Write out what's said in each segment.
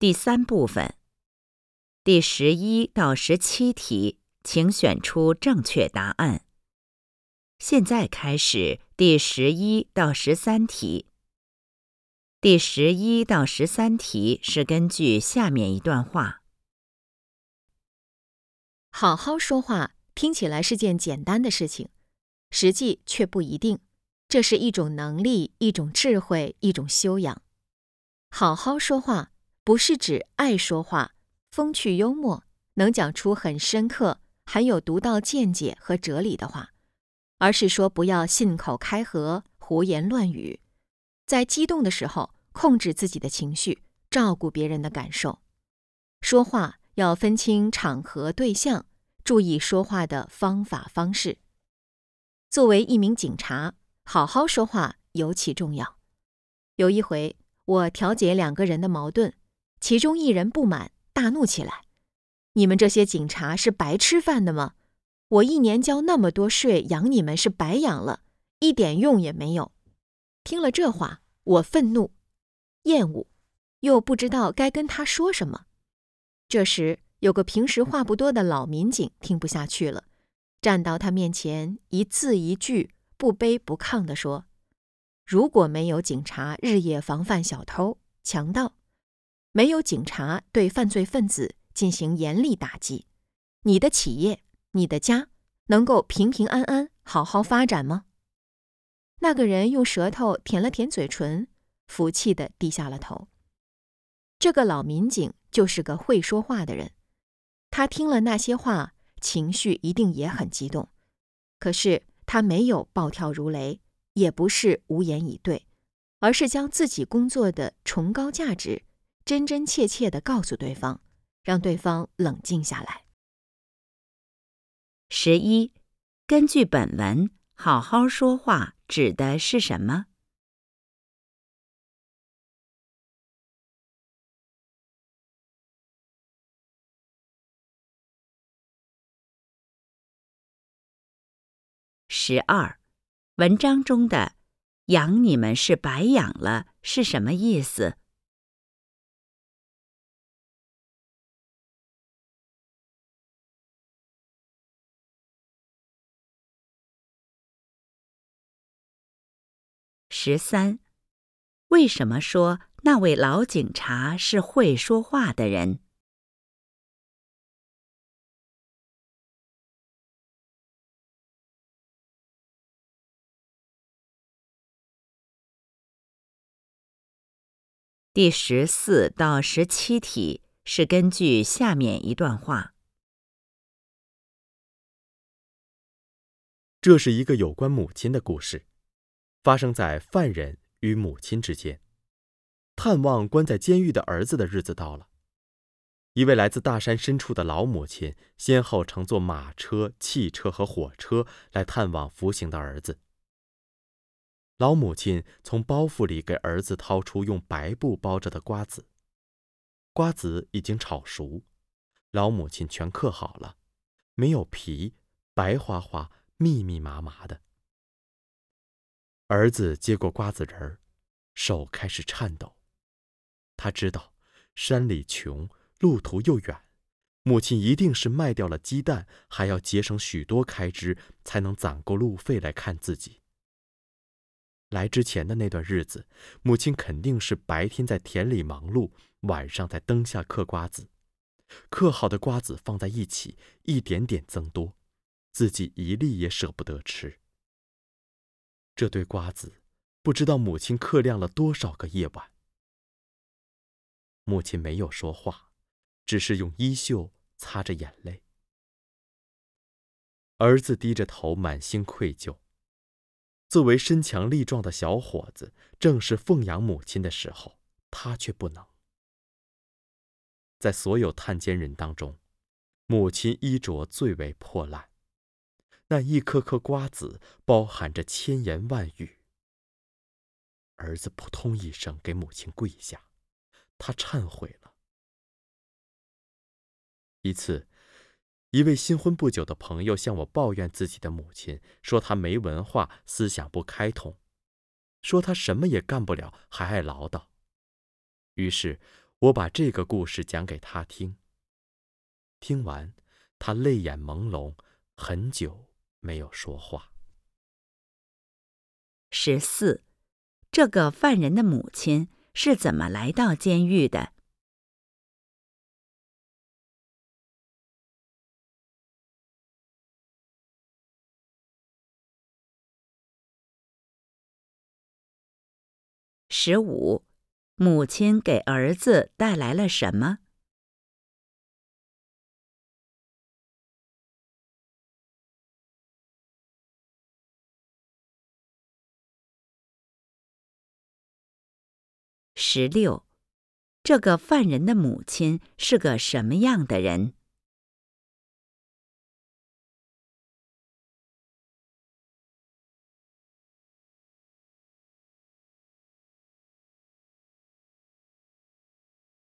第三部分，第十一到十七题，请选出正确答案。现在开始第十一到十三题。第十一到十三题是根据下面一段话：好好说话听起来是件简单的事情，实际却不一定。这是一种能力，一种智慧，一种修养。好好说话不是指爱说话、风趣幽默，能讲出很深刻、含有独到见解和哲理的话，而是说不要信口开河、胡言乱语。在激动的时候，控制自己的情绪，照顾别人的感受。说话要分清场合、对象，注意说话的方法方式。作为一名警察，好好说话尤其重要。有一回，我调解两个人的矛盾，其中一人不满，大怒起来：“你们这些警察是白吃饭的吗？我一年交那么多税养你们是白养了，一点用也没有。”听了这话，我愤怒、厌恶，又不知道该跟他说什么。这时，有个平时话不多的老民警听不下去了，站到他面前，一字一句、不卑不亢地说：“如果没有警察日夜防范小偷、强盗，没有警察对犯罪分子进行严厉打击，你的企业、你的家能够平平安安、好好发展吗？”那个人用舌头舔了舔嘴唇，服气地低下了头。这个老民警就是个会说话的人，他听了那些话，情绪一定也很激动。可是他没有暴跳如雷，也不是无言以对，而是将自己工作的崇高价值真真切切的告诉对方，让对方冷静下来。十一，根据本文。好好说话指的是什么？十二，文章中的“养你们是白养了”是什么意思？十三，为什么说那位老警察是会说话的人？第十四到十七题是根据下面一段话。这是一个有关母亲的故事。发生在犯人与母亲之间。探望关在监狱的儿子的日子到了。一位来自大山深处的老母亲，先后乘坐马车、汽车和火车来探望服刑的儿子。老母亲从包袱里给儿子掏出用白布包着的瓜子。瓜子已经炒熟，老母亲全嗑好了，没有皮，白花花、密密麻麻的。儿子接过瓜子仁儿，手开始颤抖。他知道山里穷，路途又远，母亲一定是卖掉了鸡蛋，还要节省许多开支，才能攒够路费来看自己。来之前的那段日子，母亲肯定是白天在田里忙碌，晚上在灯下嗑瓜子。嗑好的瓜子放在一起，一点点增多，自己一粒也舍不得吃。这堆瓜子，不知道母亲嗑亮了多少个夜晚。母亲没有说话，只是用衣袖擦着眼泪。儿子低着头，满心愧疚。作为身强力壮的小伙子，正是奉养母亲的时候，他却不能。在所有探监人当中，母亲衣着最为破烂。那一颗颗瓜子包含着千言万语。儿子扑通一声给母亲跪下，他忏悔了。一次，一位新婚不久的朋友向我抱怨自己的母亲，说她没文化，思想不开通，说她什么也干不了，还爱唠叨。于是，我把这个故事讲给他听。听完，他泪眼朦胧，很久没有说话。十四，这个犯人的母亲是怎么来到监狱的？十五，母亲给儿子带来了什么？十六，这个犯人的母亲是个什么样的人？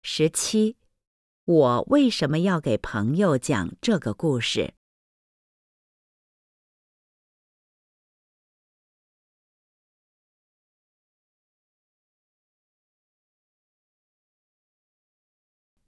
十七，我为什么要给朋友讲这个故事？